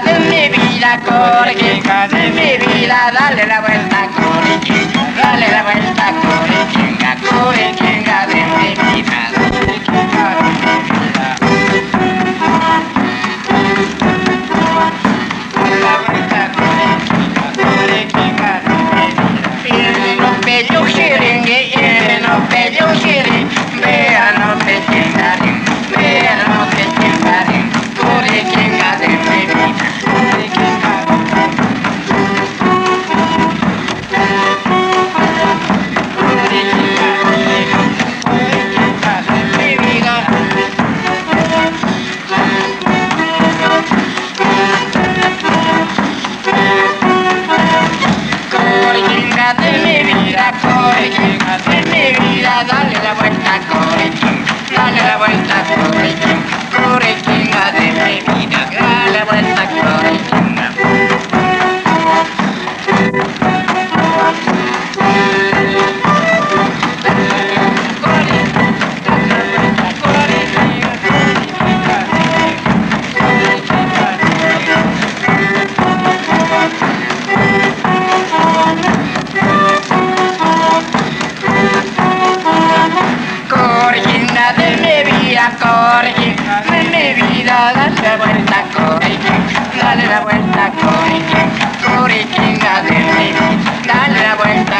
de mi vida, corichinga, de mi vida, dale la vuelta, corichinga, dale la vuelta, corichinga, corichinga, de mi vida. vuelta, corre. Nene, vida, dale la vuelta, corre. Dale la vuelta, corre. Corre, dale la vuelta.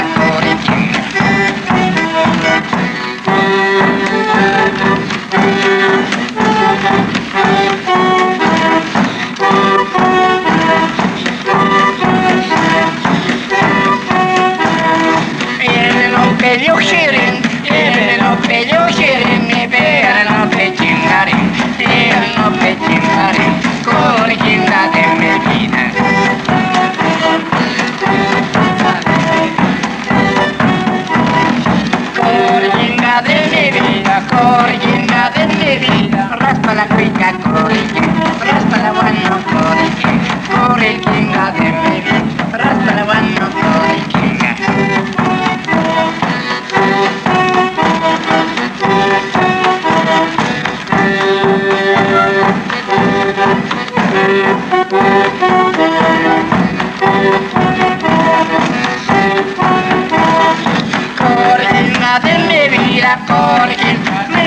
de mi vida, corre,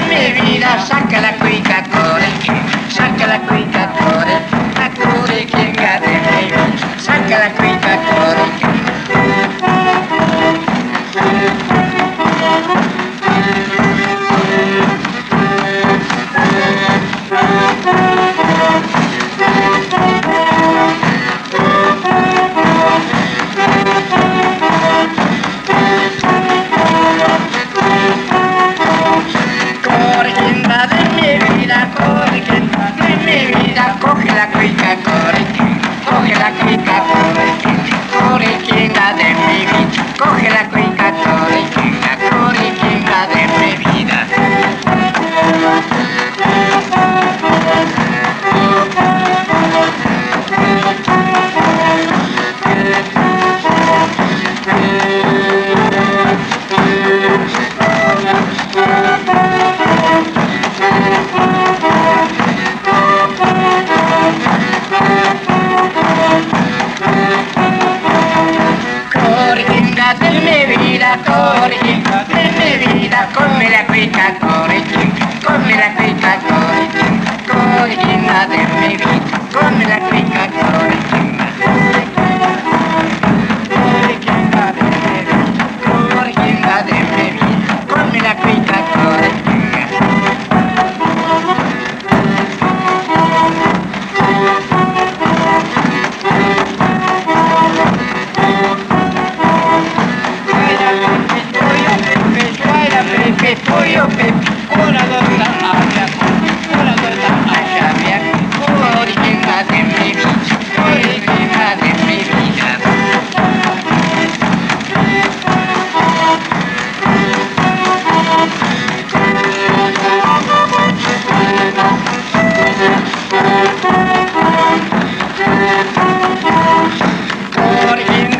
mi vida, saca la cuica, corre. corriendo de mi vida, come la cuica corriendo, come la cuica corriendo, corriendo de mi vida, come la cuica.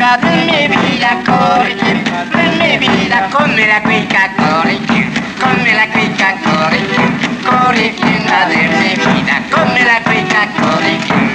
da dimmi vida corichi, come la quica come la quica corichi, corichi da come la quica.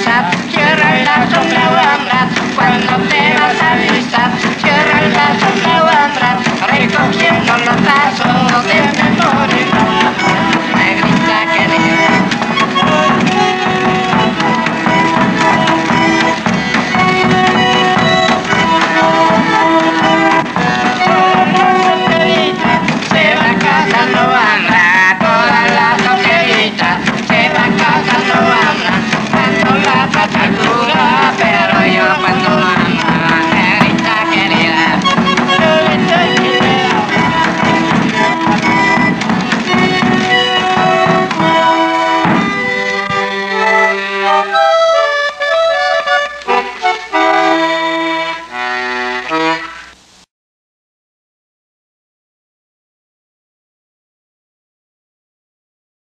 avisar, cierra el lazo, me. Cuando te vas a avisar, cierra el lazo, me. Recogiendo los tazos de